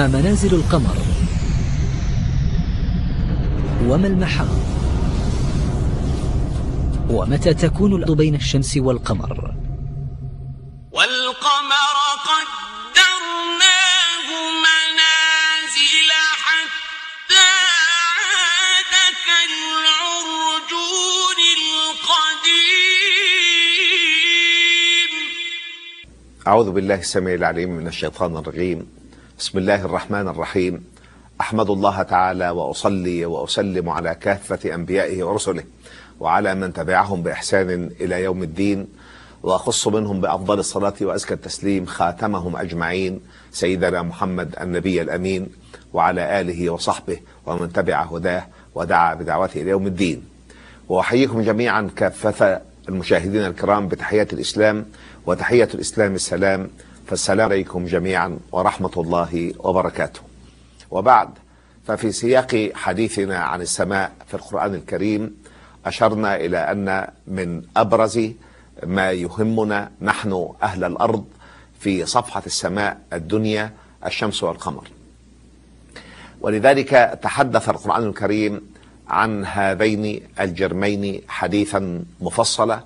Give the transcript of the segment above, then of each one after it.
ما منازل القمر. وما المحاط ومتى تكون الأرض بين الشمس والقمر؟ والقمر قدرناه منازل حتى عاد كالعرجون القديم. أعوذ بالله السميع العليم من الشيطان الرجيم. بسم الله الرحمن الرحيم. أحمد الله تعالى وأصلي وأسلم على كافة أنبيائه ورسله وعلى من تبعهم بإحسان إلى يوم الدين وأخص منهم بأفضل الصلاة وأزكى التسليم خاتمهم أجمعين سيدنا محمد النبي الأمين وعلى آله وصحبه ومن تبع هداه ودعا بدعوته إلى يوم الدين. وأحييكم جميعا كافة المشاهدين الكرام بتحية الإسلام وتحية الإسلام السلام فالسلام عليكم جميعا ورحمة الله وبركاته. وبعد ففي سياق حديثنا عن السماء في القرآن الكريم أشرنا إلى أن من أبرز ما يهمنا نحن أهل الأرض في صفحة السماء الدنيا الشمس والقمر. ولذلك تحدث القرآن الكريم عن هذين الجرمين حديثا مفصلا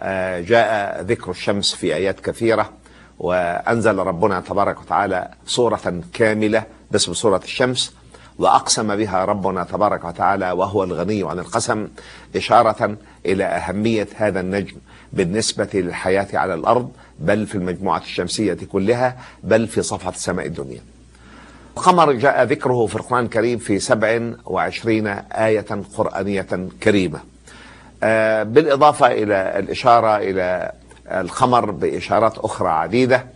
آه، جاء ذكر الشمس في آيات كثيرة وأنزل ربنا تبارك وتعالى سورة كاملة باسم سورة الشمس وأقسم بها ربنا تبارك وتعالى وهو الغني عن القسم إشارة إلى أهمية هذا النجم بالنسبة للحياة على الأرض بل في المجموعة الشمسية كلها بل في صفحة السماء الدنيا. القمر جاء ذكره في القرآن الكريم في 27 آية قرآنية كريمة. آه، بالإضافة إلى الإشارة إلى القمر بإشارات أخرى عديدة.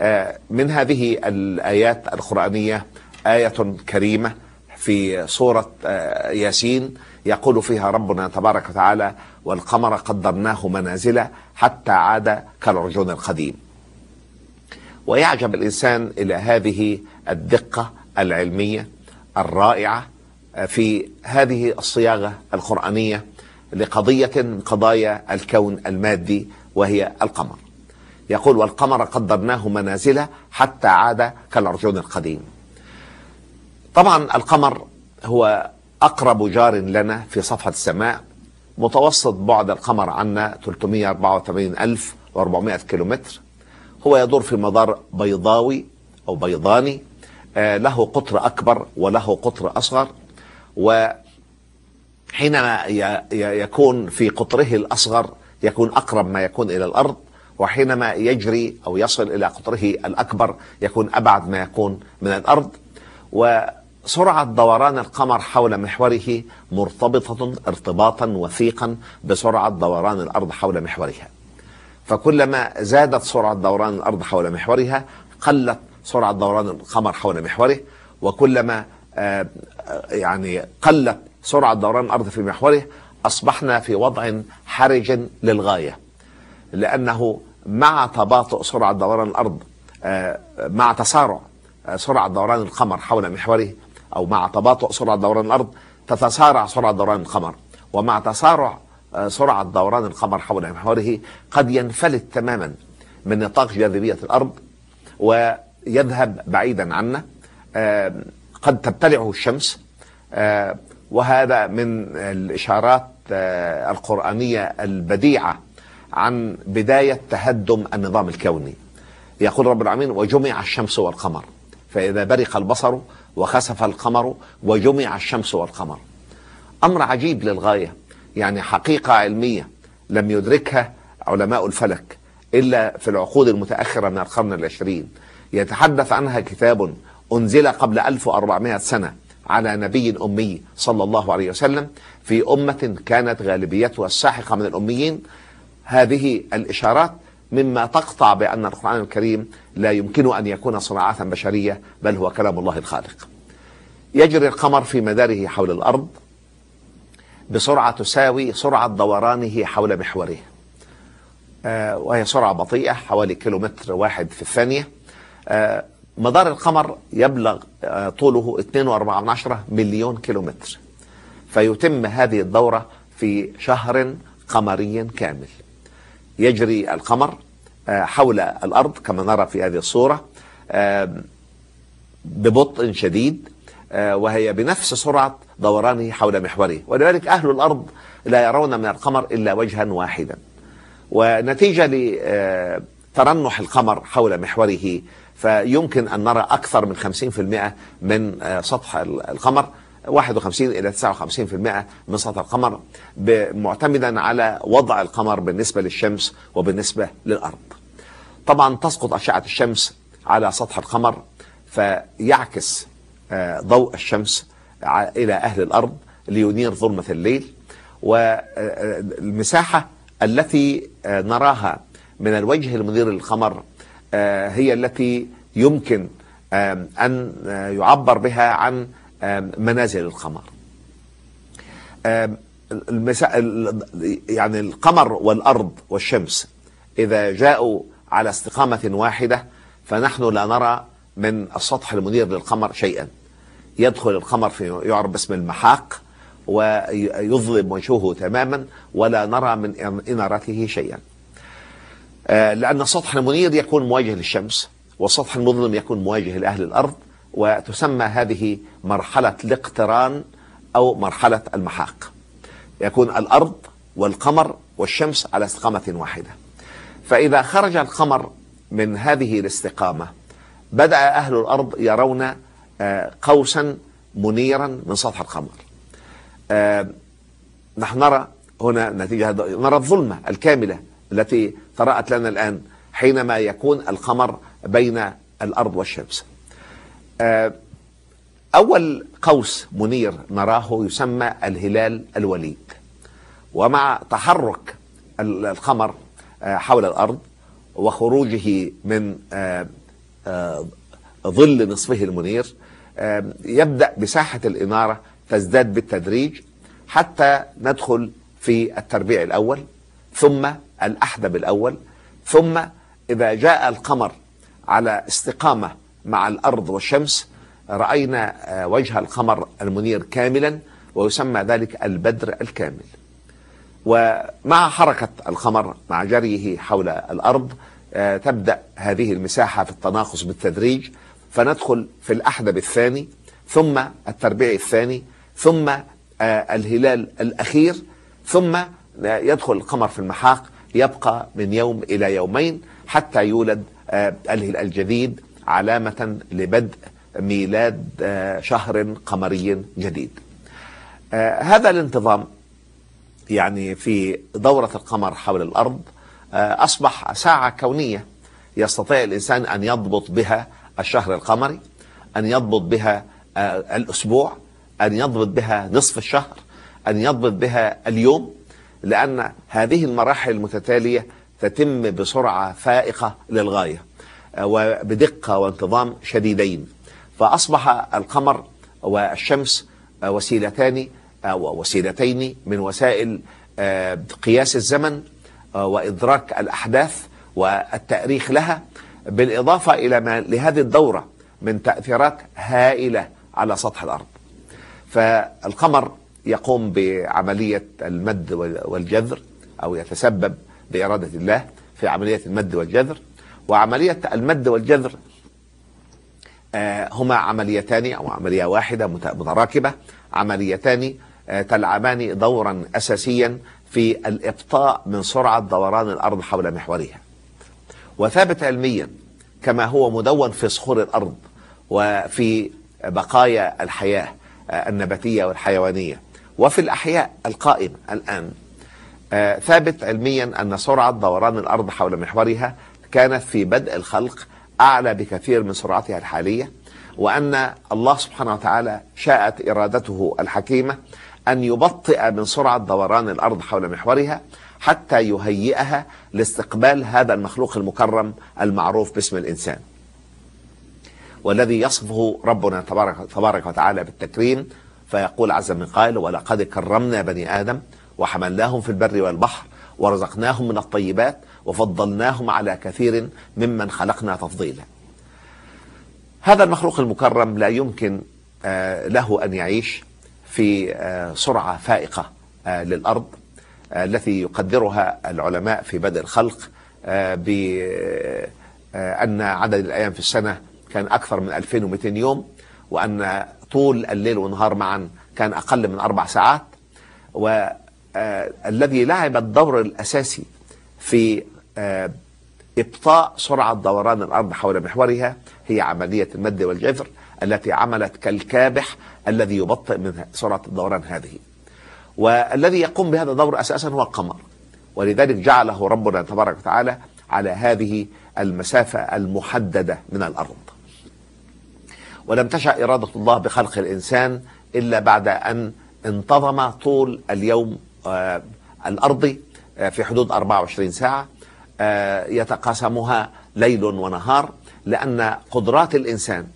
آه، من هذه الآيات القرآنية آية كريمة في سورة آه، ياسين يقول فيها ربنا تبارك وتعالى والقمر قدرناه منازل حتى عاد كالعرجون القديم ويعجب الإنسان إلى هذه الدقة العلمية الرائعة في هذه الصياغة القرآنية لقضية من قضايا الكون المادي وهي القمر. يقول والقمر قدرناه منازل حتى عاد كالعرجون القديم. طبعا القمر هو أقرب جار لنا في صفحة السماء. متوسط بعد القمر عنا 384400 كيلومتر. هو يدور في مدار بيضاوي أو بيضاني. آه، له قطر أكبر وله قطر أصغر. وحينما يكون في قطره الأصغر يكون أقرب ما يكون إلى الأرض وحينما يجري أو يصل إلى قطره الأكبر يكون أبعد ما يكون من الأرض. وسرعة دوران القمر حول محوره مرتبطة ارتباطا وثيقا بسرعة دوران الأرض حول محورها. فكلما زادت سرعة دوران الأرض حول محورها قلت سرعة دوران القمر حول محوره. وكلما آه، يعني قلت سرعة دوران الأرض في محوره أصبحنا في وضع حرج للغاية لأنه مع تباطؤ سرعة دوران الأرض آه، مع تسارع آه، سرعة دوران القمر حول محوره أو مع تباطؤ سرعة دوران الأرض تتسارع سرعة دوران القمر. ومع تسارع آه، سرعة دوران القمر حول محوره قد ينفلت تماما من نطاق جاذبية الأرض ويذهب بعيدا عنا. قد تبتلعه الشمس. وهذا من الإشارات آه، القرآنية البديعة عن بداية تهدم النظام الكوني. يقول رب العالمين وجمع الشمس والقمر فإذا برق البصر وخسف القمر وجمع الشمس والقمر. أمر عجيب للغاية يعني حقيقة علمية لم يدركها علماء الفلك إلا في العقود المتأخرة من القرن العشرين. يتحدث عنها كتاب أنزل قبل 1400 سنة. على نبي أمي صلى الله عليه وسلم في أمة كانت غالبيتها الساحقة من الأميين. هذه الإشارات مما تقطع بأن القرآن الكريم لا يمكن أن يكون صناعة بشرية بل هو كلام الله الخالق. يجري القمر في مداره حول الأرض بسرعة تساوي سرعة دورانه حول محوره. آه، وهي سرعة بطيئة حوالي كيلومتر واحد في الثانية. آه، مدار القمر يبلغ آه، طوله 2.4 مليون كيلومتر. فيتم هذه الدورة في شهر قمري كامل. يجري القمر آه، حول الأرض كما نرى في هذه الصورة آه، ببطء شديد وهي بنفس سرعة دورانه حول محوره. ولذلك أهل الأرض لا يرون من القمر إلا وجها واحدا. ونتيجة لترنح القمر حول محوره فيمكن أن نرى أكثر من 50% من آه، سطح القمر 51 إلى 59% من سطح القمر معتمدا على وضع القمر بالنسبة للشمس وبالنسبة للأرض. طبعا تسقط أشعة الشمس على سطح القمر فيعكس آه، ضوء الشمس إلى أهل الأرض لينير ظلمة الليل. والمساحة التي آه، نراها من الوجه المنير للقمر هي التي يمكن أن آه، يعبر بها عن منازل القمر. يعني القمر والأرض والشمس إذا جاءوا على استقامة واحدة فنحن لا نرى من السطح المنير للقمر شيئا. يدخل القمر في يعرف باسم المحاق ويظلم وجهه تماما ولا نرى من إنارته شيئا. آه، لأن السطح المنير يكون مواجه للشمس والسطح المظلم يكون مواجه لأهل الأرض وتسمى هذه مرحلة الاقتران أو مرحلة المحاق. يكون الأرض والقمر والشمس على استقامة واحدة. فإذا خرج القمر من هذه الاستقامة بدأ أهل الأرض يرون آه، قوسا منيرا من سطح القمر. آه، نحن نرى هنا نتيجة نرى الظلمة الكاملة التي طرأت لنا الآن حينما يكون القمر بين الأرض والشمس. آه، أول قوس منير نراه يسمى الهلال الوليد. ومع تحرك ال- القمر آه، حول الأرض وخروجه من آه، ظل نصفه المنير يبدأ بساحة الإنارة تزداد بالتدريج حتى ندخل في التربيع الأول. ثم الأحدب الأول ثم إذا جاء القمر على استقامة مع الأرض والشمس رأينا آه، وجه القمر المنير كاملا ويسمى ذلك البدر الكامل. ومع حركة القمر مع جريه حول الأرض آه، تبدأ هذه المساحة في التناقص بالتدريج فندخل في الأحدب الثاني ثم التربيع الثاني ثم آه، الهلال الأخير ثم يدخل القمر في المحاق يبقى من يوم إلى يومين حتى يولد آه، الجديد علامة لبدء ميلاد آه، شهر قمري جديد. آه، هذا الانتظام يعني في دورة القمر حول الأرض أصبح ساعة كونية يستطيع الإنسان أن يضبط بها الشهر القمري أن يضبط بها الأسبوع أن يضبط بها نصف الشهر أن يضبط بها اليوم. لأن هذه المراحل المتتالية تتم بسرعة فائقة للغاية آه، وبدقة وانتظام شديدين. فأصبح القمر والشمس آه، وسيلتان أو وسيلتين من وسائل آه، قياس الزمن آه، وإدراك الأحداث والتأريخ لها بالإضافة إلى ما لهذه الدورة من تأثيرات هائلة على سطح الأرض. فالقمر يقوم بعملية المد وال- والجذر أو يتسبب بإرادة الله في عملية المد والجذر. وعملية المد والجذر آه، هما عمليتان أو عملية واحدة مت- متراكبة. عمليتان آه، تلعبان دورا أساسيا في الإبطاء من سرعة دوران الأرض حول محورها. وثابت علميا كما هو مدون في صخور الأرض وفي بقايا الحياة آه، النباتية والحيوانية. وفي الأحياء القائمة الآن آه، ثابت علميا أن سرعة دوران الأرض حول محورها كانت في بدء الخلق أعلى بكثير من سرعتها الحالية وأن الله سبحانه وتعالى شاءت إرادته الحكيمة أن يبطئ من سرعة دوران الأرض حول محورها حتى يهيئها لاستقبال هذا المخلوق المكرم المعروف باسم الإنسان والذي يصفه ربنا تبارك, تبارك وتعالى بالتكريم فيقول عز من قائل ولقد كرمنا بني آدم وحملناهم في البر والبحر ورزقناهم من الطيبات وفضلناهم على كثير ممن خلقنا تفضيلا. هذا المخلوق المكرم لا يمكن آه، له أن يعيش في آه، سرعة فائقة آه، للأرض التي يقدرها العلماء في بدء الخلق بأن عدد الأيام في السنة كان أكثر من 2200 يوم وأن طول الليل والنهار معا كان أقل من أربع ساعات والذي لعب الدور الأساسي في آه، إبطاء سرعة دوران الأرض حول محورها هي عملية المد والجذر التي عملت كالكابح الذي يبطئ من سرعة الدوران هذه. والذي يقوم بهذا الدور أساسا هو القمر ولذلك جعله ربنا تبارك وتعالى على هذه المسافة المحددة من الأرض. ولم تشأ إرادة الله بخلق الإنسان إلا بعد أن انتظم طول اليوم آه، الأرضي آه، في حدود 24 ساعة آه، يتقاسمها ليل ونهار لأن قدرات الإنسان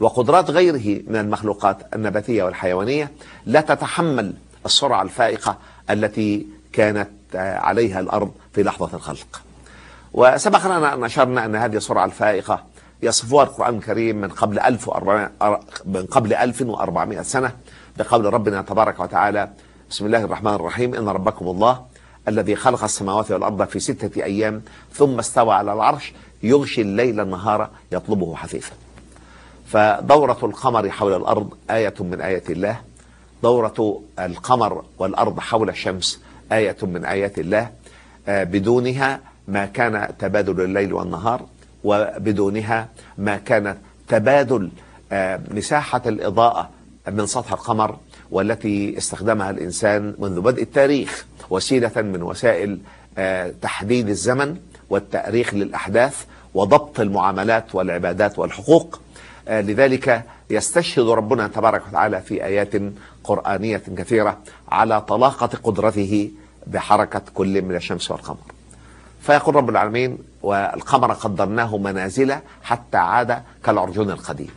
وقدرات غيره من المخلوقات النباتية والحيوانية لا تتحمل السرعة الفائقة التي كانت عليها الأرض في لحظة الخلق. وسبق لنا أن أشرنا أن هذه السرعة الفائقة يصفها القرآن الكريم من قبل 1400 من قبل 1400 سنة بقول ربنا تبارك وتعالى بسم الله الرحمن الرحيم إن ربكم الله الذي خلق السماوات والأرض في ستة أيام ثم استوى على العرش يغشي الليل النهار يطلبه حثيثا. فدورة القمر حول الأرض آية من آيات الله دورة القمر والأرض حول الشمس آية من آيات الله آه، بدونها ما كان تبادل الليل والنهار. وبدونها ما كان تبادل آه، مساحة الإضاءة من سطح القمر والتي استخدمها الإنسان منذ بدء التاريخ وسيلة من وسائل آه، تحديد الزمن والتأريخ للأحداث وضبط المعاملات والعبادات والحقوق. آه، لذلك يستشهد ربنا تبارك وتعالى في آيات قرآنية كثيرة على طلاقة قدرته بحركة كل من الشمس والقمر. فيقول رب العالمين والقمر قدرناه منازل حتى عاد كالعرجون القديم.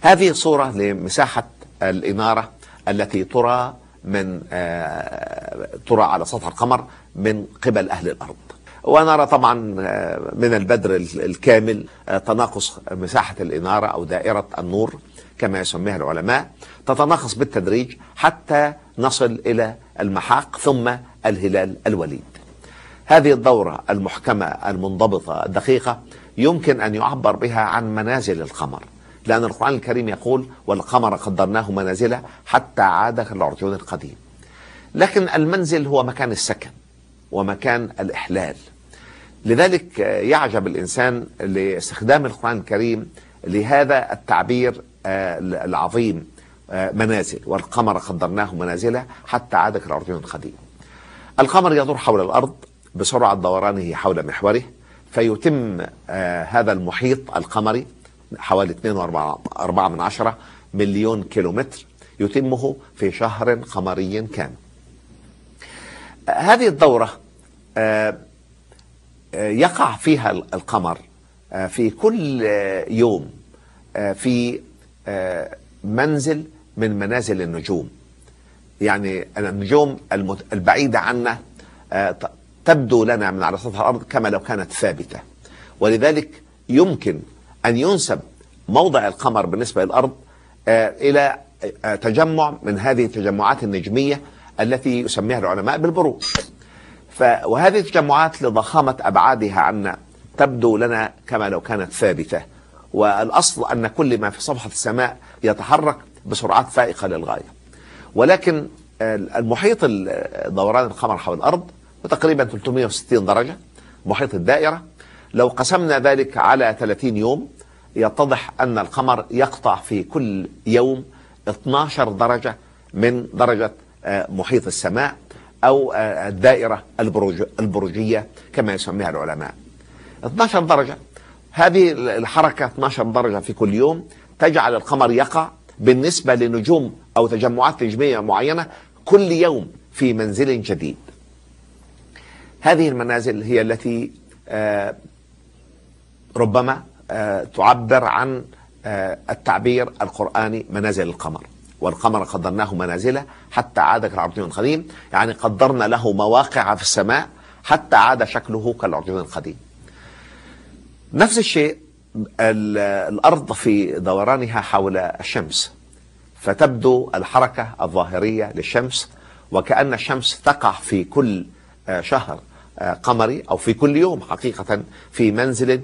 هذه صورة لمساحة الإنارة التي ترى من آه، ترى على سطح القمر من قبل أهل الأرض. ونرى طبعا آه، من البدر ال- الكامل آه، تناقص مساحة الإنارة أو دائرة النور كما يسميها العلماء. تتناقص بالتدريج حتى نصل إلى المحاق ثم الهلال الوليد. هذه الدورة المحكمة المنضبطة الدقيقة يمكن أن يعبر بها عن منازل القمر. لأن القرآن الكريم يقول والقمر قدرناه منازل حتى عاد كالعرجون القديم لكن المنزل هو مكان السكن ومكان الإحلال. لذلك يعجب الإنسان لاستخدام القرآن الكريم لهذا التعبير آه، العظيم آه، منازل والقمر قدرناه منازل حتى عاد كالعرجون القديم القمر يدور حول الأرض بسرعة دورانه حول محوره فيتم آه هذا المحيط القمري حوالي 2.4 من عشرة مليون كيلومتر يتمه في شهر قمري كامل. هذه الدورة آه آه يقع فيها القمر في كل يوم في منزل من منازل النجوم. يعني النجوم البعيدة عنا تبدو لنا من على سطح الأرض كما لو كانت ثابتة. ولذلك يمكن أن ينسب موضع القمر بالنسبة للأرض آه، إلى آه، تجمع من هذه التجمعات النجمية التي يسميها العلماء بالبروج وهذه التجمعات لضخامة أبعادها عنا تبدو لنا كما لو كانت ثابتة. والأصل أن كل ما في صفحة السماء يتحرك بسرعات فائقة للغاية. ولكن المحيط ال- دوران القمر حول الأرض تقريبا 360 درجة محيط الدائرة. لو قسمنا ذلك على 30 يوم يتضح أن القمر يقطع في كل يوم 12 درجة من درجة آه، محيط السماء أو آه، الدائرة البروج البروجية كما يسميها العلماء. 12 درجة هذه الحركة 12 درجة في كل يوم تجعل القمر يقع بالنسبة لنجوم أو تجمعات نجمية معينة كل يوم في منزل جديد. هذه المنازل هي التي آه، ربما آه، تعبر عن آه، التعبير القرآني منازل القمر. والقمر قدرناه منازل حتى عاد كالعرجون القديم. يعني قدرنا له مواقع في السماء حتى عاد شكله كالعرجون القديم. نفس الشيء ال- الأرض في دورانها حول الشمس. فتبدو الحركة الظاهرية للشمس وكأن الشمس تقع في كل شهر. قمري أو في كل يوم حقيقة في منزل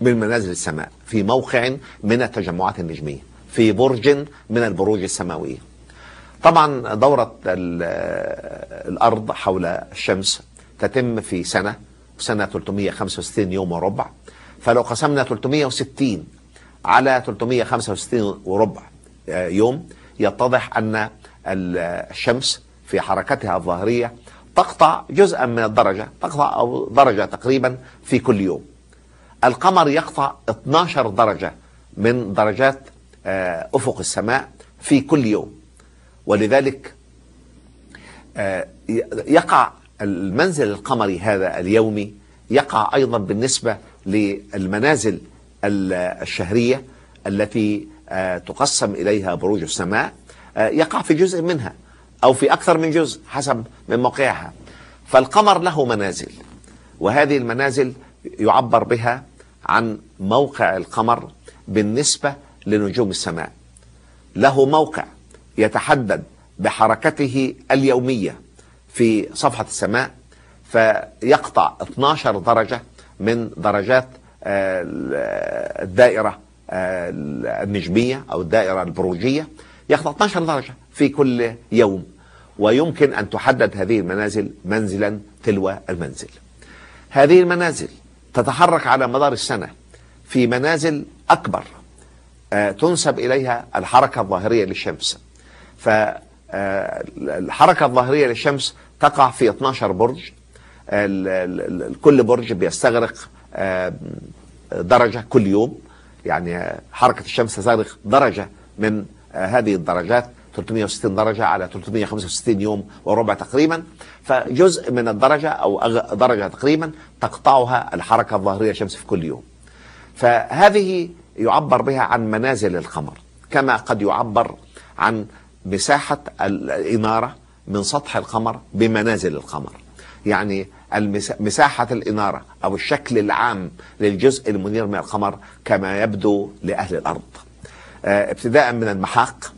من منازل السماء في موقع من التجمعات النجمية في برج من البروج السماوية. طبعا دورة ال- الأرض حول الشمس تتم في سنة سنة 365 يوم وربع. فلو قسمنا 360 على 365 وربع آه، يوم يتضح أن ال- الشمس في حركتها الظاهرية تقطع جزءا من الدرجة تقطع أو درجة تقريبا في كل يوم. القمر يقطع 12 درجة من درجات آه، أفق السماء في كل يوم. ولذلك آه، يقع المنزل القمري هذا اليومي يقع أيضا بالنسبة للمنازل ال- الشهرية التي آه، تقسم إليها بروج السماء يقع في جزء منها. أو في أكثر من جزء حسب من موقعها. فالقمر له منازل وهذه المنازل يعبر بها عن موقع القمر بالنسبة لنجوم السماء. له موقع يتحدد بحركته اليومية في صفحة السماء فيقطع 12 درجة من درجات آه، الدائرة آه، النجمية أو الدائرة البروجية. يقطع 12 درجة في كل يوم. ويمكن أن تحدد هذه المنازل منزلا تلو المنزل. هذه المنازل تتحرك على مدار السنة في منازل أكبر آه، تنسب إليها الحركة الظاهرية للشمس. فالحركة الظاهرية للشمس تقع في 12 برج ال- كل برج بيستغرق آه، درجة كل يوم. يعني آه، حركة الشمس تستغرق درجة من آه، هذه الدرجات. 360 درجة على 365 يوم وربع تقريبا. فجزء من الدرجة أو درجة تقريبا تقطعها الحركة الظاهرية للشمس في كل يوم. فهذه يعبر بها عن منازل القمر كما قد يعبر عن مساحة الإنارة من سطح القمر بمنازل القمر. يعني مساحة الإنارة أو الشكل العام للجزء المنير من القمر كما يبدو لأهل الأرض. آه، ابتداء من المحاق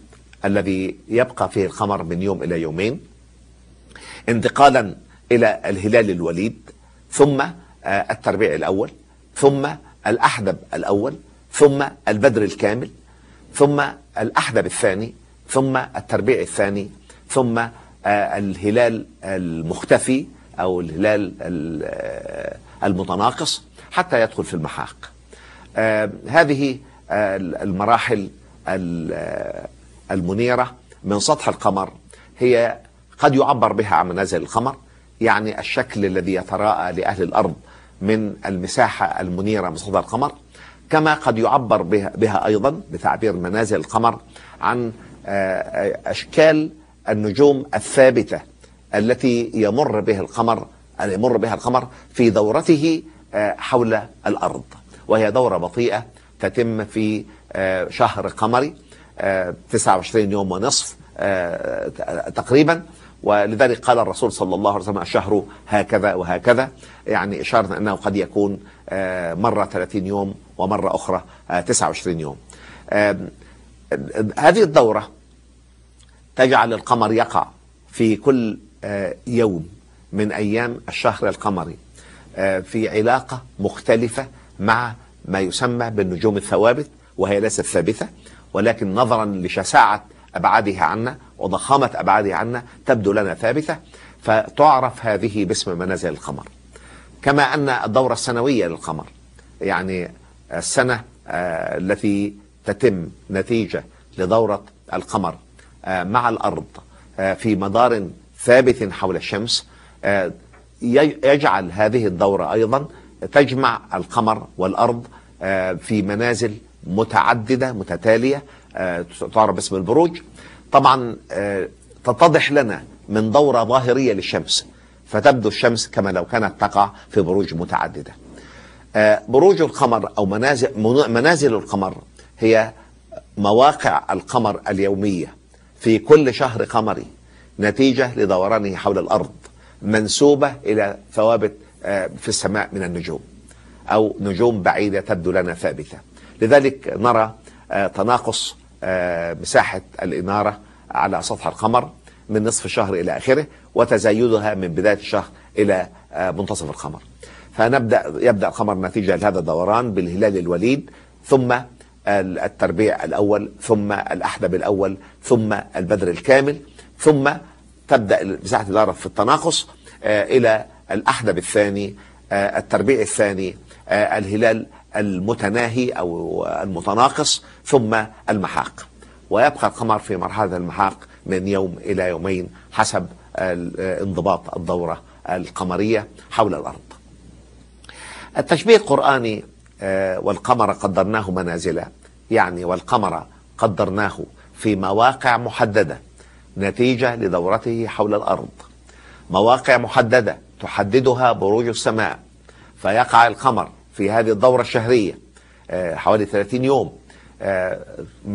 الذي يبقى فيه القمر من يوم إلى يومين انتقالا إلى الهلال الوليد ثم آه، التربيع الأول ثم الأحدب الأول ثم البدر الكامل ثم الأحدب الثاني ثم التربيع الثاني ثم آه، الهلال المختفي أو الهلال ال- آه، المتناقص حتى يدخل في المحاق. هذه المراحل ال- المنيرة من سطح القمر. هي قد يعبر بها عن منازل القمر يعني الشكل الذي يتراءى لأهل الأرض من المساحة المنيرة من سطح القمر كما قد يعبر بها, بها أيضا بتعبير منازل القمر عن آه، أشكال النجوم الثابتة التي يمر بها القمر يمر بها القمر في دورته آه، حول الأرض. وهي دورة بطيئة تتم في آه، شهر قمري 29 يوم ونصف آه، تقريبا. ولذلك قال الرسول صلى الله عليه وسلم الشهر هكذا وهكذا يعني إشارة أنه قد يكون آه، مرة 30 يوم ومرة أخرى آه، 29 يوم. آم، هذه الدورة تجعل القمر يقع في كل آه، يوم من أيام الشهر القمري آه، في علاقة مختلفة مع ما يسمى بالنجوم الثوابت وهي ليست ثابتة. ولكن نظرا لشساعة ابعادها عنا وضخامة ابعادها عنا تبدو لنا ثابتة فتعرف هذه باسم منازل القمر. كما أن الدورة السنوية للقمر يعني السنة آه، التي تتم نتيجة لدورة القمر آه، مع الأرض آه، في مدار ثابت حول الشمس يجعل هذه الدورة أيضا تجمع القمر والأرض آه، في منازل متعددة متتالية آه، تعرف باسم البروج. طبعا آه، تتضح لنا من دورة ظاهرية للشمس فتبدو الشمس كما لو كانت تقع في بروج متعددة. آه، بروج القمر أو منازل من- منازل القمر هي مواقع القمر اليومية في كل شهر قمري نتيجة لدورانه حول الأرض منسوبة إلى ثوابت في السماء من النجوم أو نجوم بعيدة تبدو لنا ثابتة. لذلك نرى آه، تناقص آه، مساحة الإنارة على سطح القمر من نصف الشهر إلى آخره وتزايدها من بداية الشهر إلى آه، منتصف القمر. فنبدأ يبدأ القمر نتيجة لهذا الدوران بالهلال الوليد ثم التربيع الأول ثم الأحدب الأول ثم البدر الكامل ثم تبدأ مساحة الأرض في التناقص إلى الأحدب الثاني التربيع الثاني الهلال المتناهي أو المتناقص ثم المحاق ويبقى القمر في مرحلة المحاق من يوم إلى يومين حسب انضباط الدورة القمرية حول الأرض. التشبيه القرآني والقمر قدرناه منازلا يعني والقمر قدرناه في مواقع محددة نتيجة لدورته حول الأرض. مواقع محددة تحددها بروج السماء فيقع القمر في هذه الدورة الشهرية. آه، حوالي 30 يوم. آه،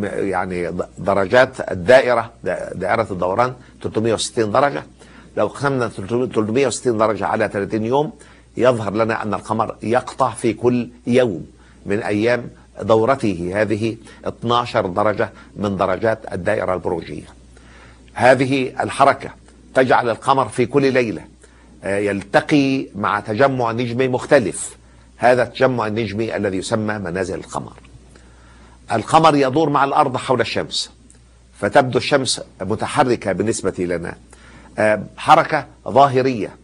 يعني درجات الدائرة دائرة الدوران 360 درجة. لو قسمنا 360 درجة على 30 يوم يظهر لنا أن القمر يقطع في كل يوم من أيام دورته هذه 12 درجة من درجات الدائرة البروجية. هذه الحركة تجعل القمر في كل ليلة. يلتقي مع تجمع نجمي مختلف. هذا التجمع النجمي الذي يسمى منازل القمر. القمر يدور مع الأرض حول الشمس فتبدو الشمس متحركة بالنسبة لنا. آه، حركة ظاهرية.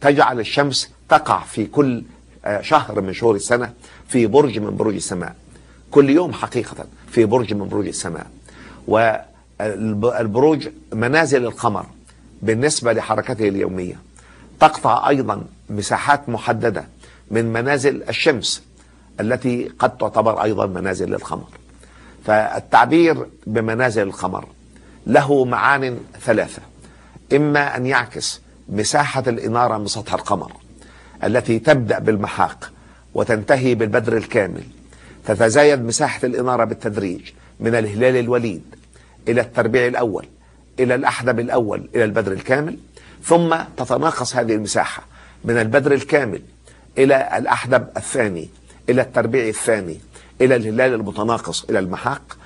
تجعل الشمس تقع في كل آه، شهر من شهور السنة في برج من بروج السماء. كل يوم حقيقة في برج من بروج السماء. والبروج منازل القمر بالنسبة لحركته اليومية. تقطع أيضا مساحات محددة من منازل الشمس التي قد تعتبر أيضا منازل للقمر فالتعبير بمنازل القمر له معان ثلاثة. إما أن يعكس مساحة الإنارة من سطح القمر التي تبدأ بالمحاق وتنتهي بالبدر الكامل. تتزايد مساحة الإنارة بالتدريج من الهلال الوليد إلى التربيع الأول إلى الأحدب الأول إلى البدر الكامل. ثم تتناقص هذه المساحة من البدر الكامل إلى الأحدب الثاني إلى التربيع الثاني إلى الهلال المتناقص إلى المحاق.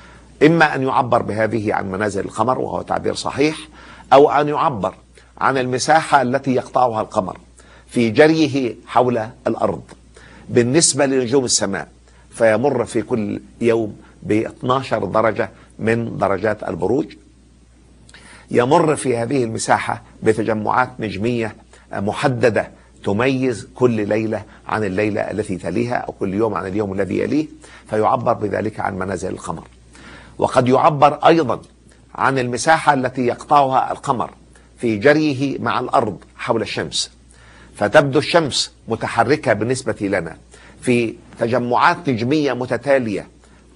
إما أن يعبر بهذه عن منازل القمر وهو تعبير صحيح أو أن يعبر عن المساحة التي يقطعها القمر في جريه حول الأرض. بالنسبة لنجوم السماء فيمر في كل يوم ب 12 درجة من درجات البروج. يمر في هذه المساحة بتجمعات نجمية محددة تميز كل ليلة عن الليلة التي تليها أو كل يوم عن اليوم الذي يليه فيعبر بذلك عن منازل القمر. وقد يعبر أيضا عن المساحة التي يقطعها القمر في جريه مع الأرض حول الشمس. فتبدو الشمس متحركة بالنسبة لنا في تجمعات نجمية متتالية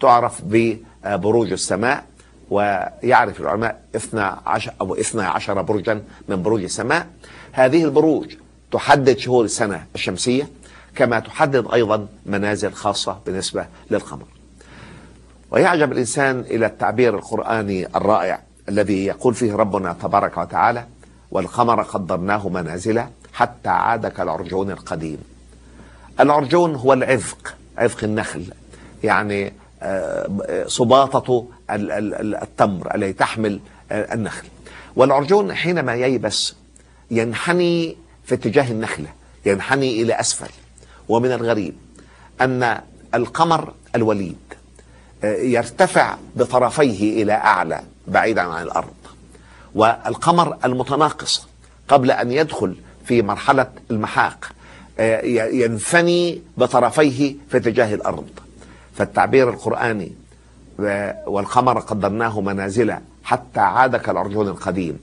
تعرف ببروج السماء ويعرف العلماء 12 أو 12 برجا من بروج السماء. هذه البروج تحدد شهور السنة الشمسية كما تحدد أيضا منازل خاصة بالنسبة للقمر. ويعجب الإنسان إلى التعبير القرآني الرائع الذي يقول فيه ربنا تبارك وتعالى والقمر قدرناه منازل حتى عاد كالعرجون القديم العرجون هو العذق عذق النخل يعني صباطة التمر التي تحمل النخل. والعرجون حينما ييبس ينحني في اتجاه النخلة ينحني إلى أسفل. ومن الغريب أن القمر الوليد يرتفع بطرفيه إلى أعلى بعيدا عن الأرض. والقمر المتناقص قبل أن يدخل في مرحلة المحاق ينثني بطرفيه في اتجاه الأرض. فالتعبير القرآني والقمر قدرناه منازل حتى عاد كالعرجون القديم.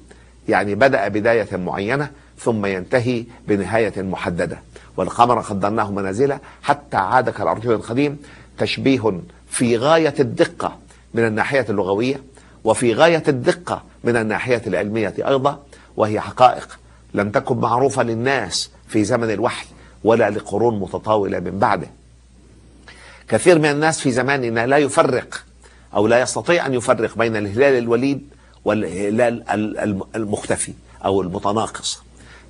يعني بدأ بداية معينة ثم ينتهي بنهاية محددة. والقمر قدرناه منازل حتى عاد كالعرجون القديم. تشبيه في غاية الدقة من الناحية اللغوية وفي غاية الدقة من الناحية العلمية أيضا وهي حقائق لم تكن معروفة للناس في زمن الوحي ولا لقرون متطاولة من بعده. كثير من الناس في زماننا لا يفرق أو لا يستطيع أن يفرق بين الهلال الوليد والهلال المختفي أو المتناقص.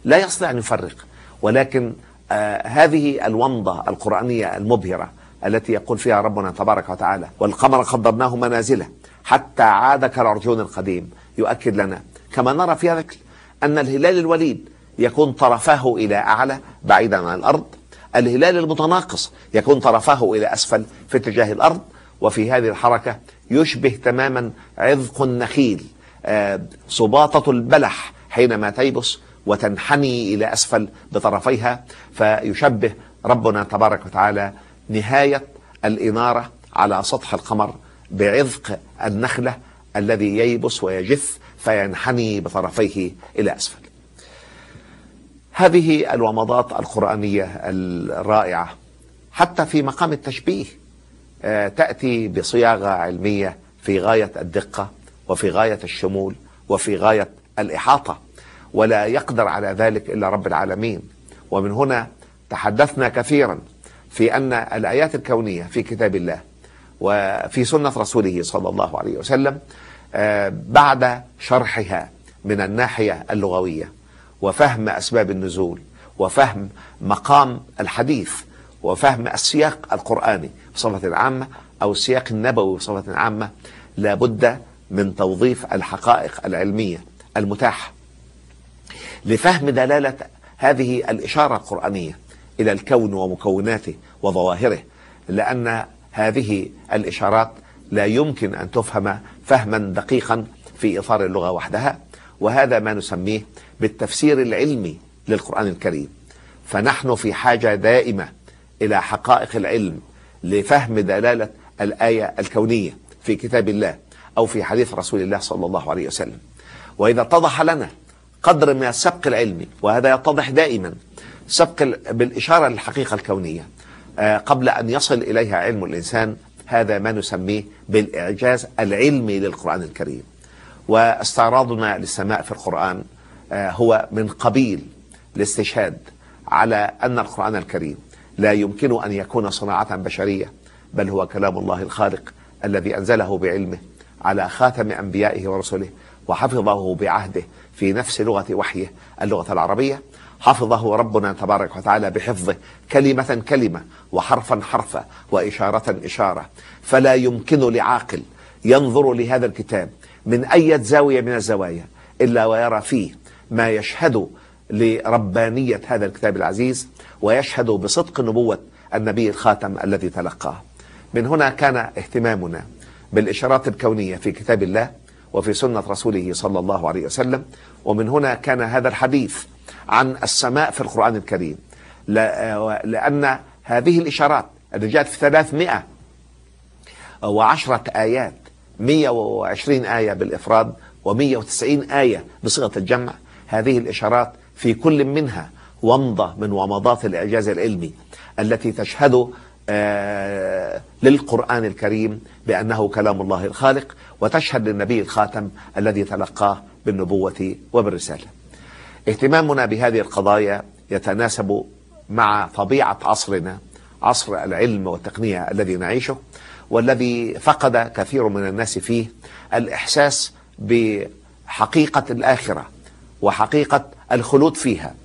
لا يستطيع أن يفرق. ولكن آه هذه الومضة القرآنية المبهرة التي يقول فيها ربنا تبارك وتعالى والقمر قدرناه منازله حتى عاد كالعرجون القديم يؤكد لنا كما نرى في هذا أن الهلال الوليد يكون طرفاه إلى أعلى بعيدا عن الأرض. الهلال المتناقص يكون طرفاه إلى أسفل في اتجاه الأرض. وفي هذه الحركة يشبه تماما عذق النخيل آه، سباطة البلح حينما تيبس وتنحني إلى أسفل بطرفيها فيشبه ربنا تبارك وتعالى نهاية الإنارة على سطح القمر بعذق النخلة الذي ييبس ويجف فينحني بطرفيه إلى أسفل. هذه الومضات القرآنية الرائعة حتى في مقام التشبيه آه، تأتي بصياغة علمية في غاية الدقة وفي غاية الشمول وفي غاية الإحاطة ولا يقدر على ذلك إلا رب العالمين. ومن هنا تحدثنا كثيرا في أن الآيات الكونية في كتاب الله وفي سنة رسوله صلى الله عليه وسلم آه، بعد شرحها من الناحية اللغوية وفهم أسباب النزول وفهم مقام الحديث وفهم السياق القرآني بصفة عامة أو السياق النبوي بصفة عامة لابد من توظيف الحقائق العلمية المتاحة. لفهم دلالة هذه الإشارة القرآنية إلى الكون ومكوناته وظواهره لأن هذه الإشارات لا يمكن أن تفهم فهما دقيقا في إطار اللغة وحدها وهذا ما نسميه بالتفسير العلمي للقرآن الكريم. فنحن في حاجة دائمة إلى حقائق العلم لفهم دلالة الآية الكونية في كتاب الله أو في حديث رسول الله صلى الله عليه وسلم. وإذا اتضح لنا قدر من السبق العلمي وهذا يتضح دائما سبق بالإشارة للحقيقة الكونية آه، قبل أن يصل إليها علم الإنسان هذا ما نسميه بالإعجاز العلمي للقرآن الكريم. واستعراضنا للسماء في القرآن آه، هو من قبيل الاستشهاد على أن القرآن الكريم لا يمكن أن يكون صناعة بشرية بل هو كلام الله الخالق الذي أنزله بعلمه على خاتم أنبيائه ورسله وحفظه بعهده في نفس لغة وحيه اللغة العربية. حفظه ربنا تبارك وتعالى بحفظه كلمة كلمة وحرفا حرفا وإشارة إشارة. فلا يمكن لعاقل ينظر لهذا الكتاب من أي زاوية من الزوايا إلا ويرى فيه ما يشهد لربانية هذا الكتاب العزيز ويشهد بصدق نبوة النبي الخاتم الذي تلقاه. من هنا كان اهتمامنا بالإشارات الكونية في كتاب الله وفي سنة رسوله صلى الله عليه وسلم ومن هنا كان هذا الحديث عن السماء في القرآن الكريم. لأن هذه الإشارات التي جاءت في 300 وعشرة آيات 120 آية بالإفراد و190 آية بصيغة الجمع. هذه الإشارات في كل منها ومضة من ومضات الإعجاز العلمي التي تشهد آه للقرآن الكريم بأنه كلام الله الخالق وتشهد للنبي الخاتم الذي تلقاه بالنبوة وبالرسالة. اهتمامنا بهذه القضايا يتناسب مع طبيعة عصرنا عصر العلم والتقنية الذي نعيشه والذي فقد كثير من الناس فيه الإحساس بحقيقة الآخرة. وحقيقة الخلود فيها.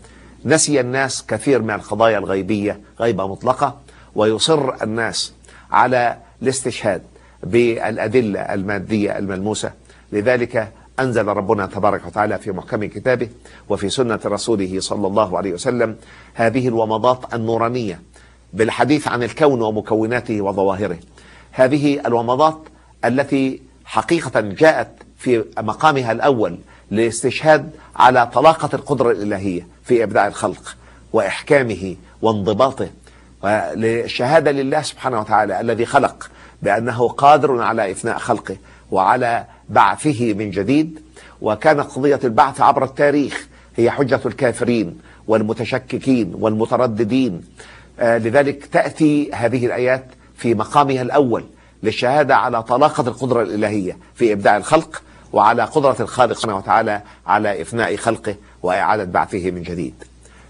نسي الناس كثير من القضايا الغيبية غيبة مطلقة ويصر الناس على الاستشهاد بالأدلة المادية الملموسة. لذلك أنزل ربنا تبارك وتعالى في محكم كتابه وفي سنة رسوله صلى الله عليه وسلم هذه الومضات النورانية بالحديث عن الكون ومكوناته وظواهره. هذه الومضات التي حقيقة جاءت في مقامها الأول لاستشهاد على طلاقة القدرة الإلهية في إبداع الخلق وإحكامه وانضباطه. للشهادة لله سبحانه وتعالى الذي خلق بأنه قادر على إفناء خلقه وعلى بعثه من جديد. وكانت قضية البعث عبر التاريخ هي حجة الكافرين والمتشككين والمترددين. آه لذلك تأتي هذه الآيات في مقامها الأول للشهادة على طلاقة القدرة الإلهية في إبداع الخلق. وعلى قدرة الخالق سبحانه وتعالى على إفناء خلقه وإعادة بعثه من جديد.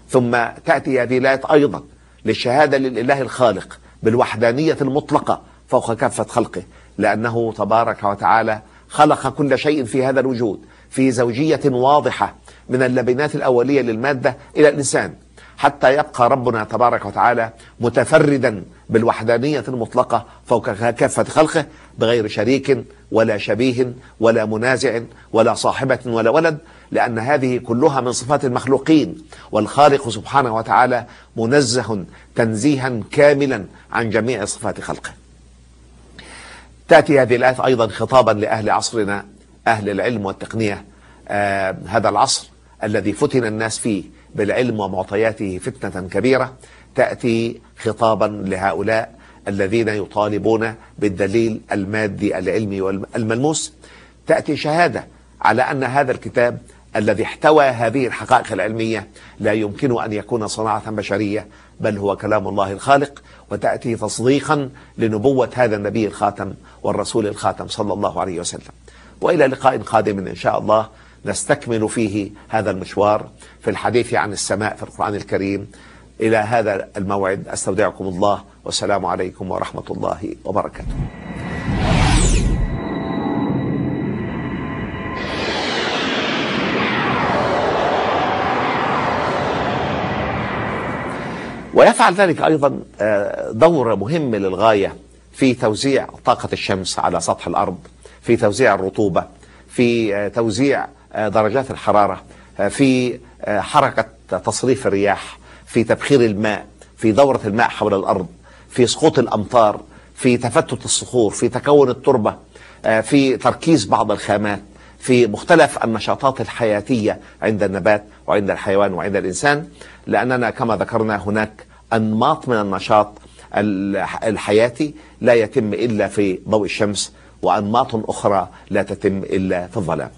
ثم تأتي هذه الآيات أيضا للشهادة للإله الخالق بالوحدانية المطلقة فوق كافة خلقه لأنه تبارك وتعالى خلق كل شيء في هذا الوجود في زوجية واضحة من اللبنات الأولية للمادة إلى الإنسان حتى يبقى ربنا تبارك وتعالى متفردا بالوحدانية المطلقة فوق كافة خلقه بغير شريك ولا شبيه ولا منازع ولا صاحبة ولا ولد لأن هذه كلها من صفات المخلوقين. والخالق سبحانه وتعالى منزه تنزيها كاملا عن جميع صفات خلقه. تأتي هذه الآية أيضا خطابا لأهل عصرنا أهل العلم والتقنية. آه هذا العصر الذي فتن الناس فيه بالعلم ومعطياته فتنة كبيرة تأتي خطابا لهؤلاء الذين يطالبون بالدليل المادي العلمي والملموس. تأتي شهادة على أن هذا الكتاب الذي احتوى هذه الحقائق العلمية لا يمكن أن يكون صناعة بشرية بل هو كلام الله الخالق. وتأتي تصديقا لنبوة هذا النبي الخاتم والرسول الخاتم صلى الله عليه وسلم. وإلى لقاء قادم إن شاء الله. نستكمل فيه هذا المشوار في الحديث عن السماء في القرآن الكريم. إلى هذا الموعد أستودعكم الله والسلام عليكم ورحمة الله وبركاته. ويفعل ذلك أيضا آه، دور مهم للغاية في توزيع طاقة الشمس على سطح الأرض في توزيع الرطوبة في آه، توزيع درجات الحرارة في حركة تصريف الرياح في تبخير الماء في دورة الماء حول الأرض في سقوط الأمطار في تفتت الصخور في تكون التربة في تركيز بعض الخامات في مختلف النشاطات الحياتية عند النبات وعند الحيوان وعند الإنسان لأننا كما ذكرنا هناك أنماط من النشاط الحياتي لا يتم إلا في ضوء الشمس وأنماط أخرى لا تتم إلا في الظلام.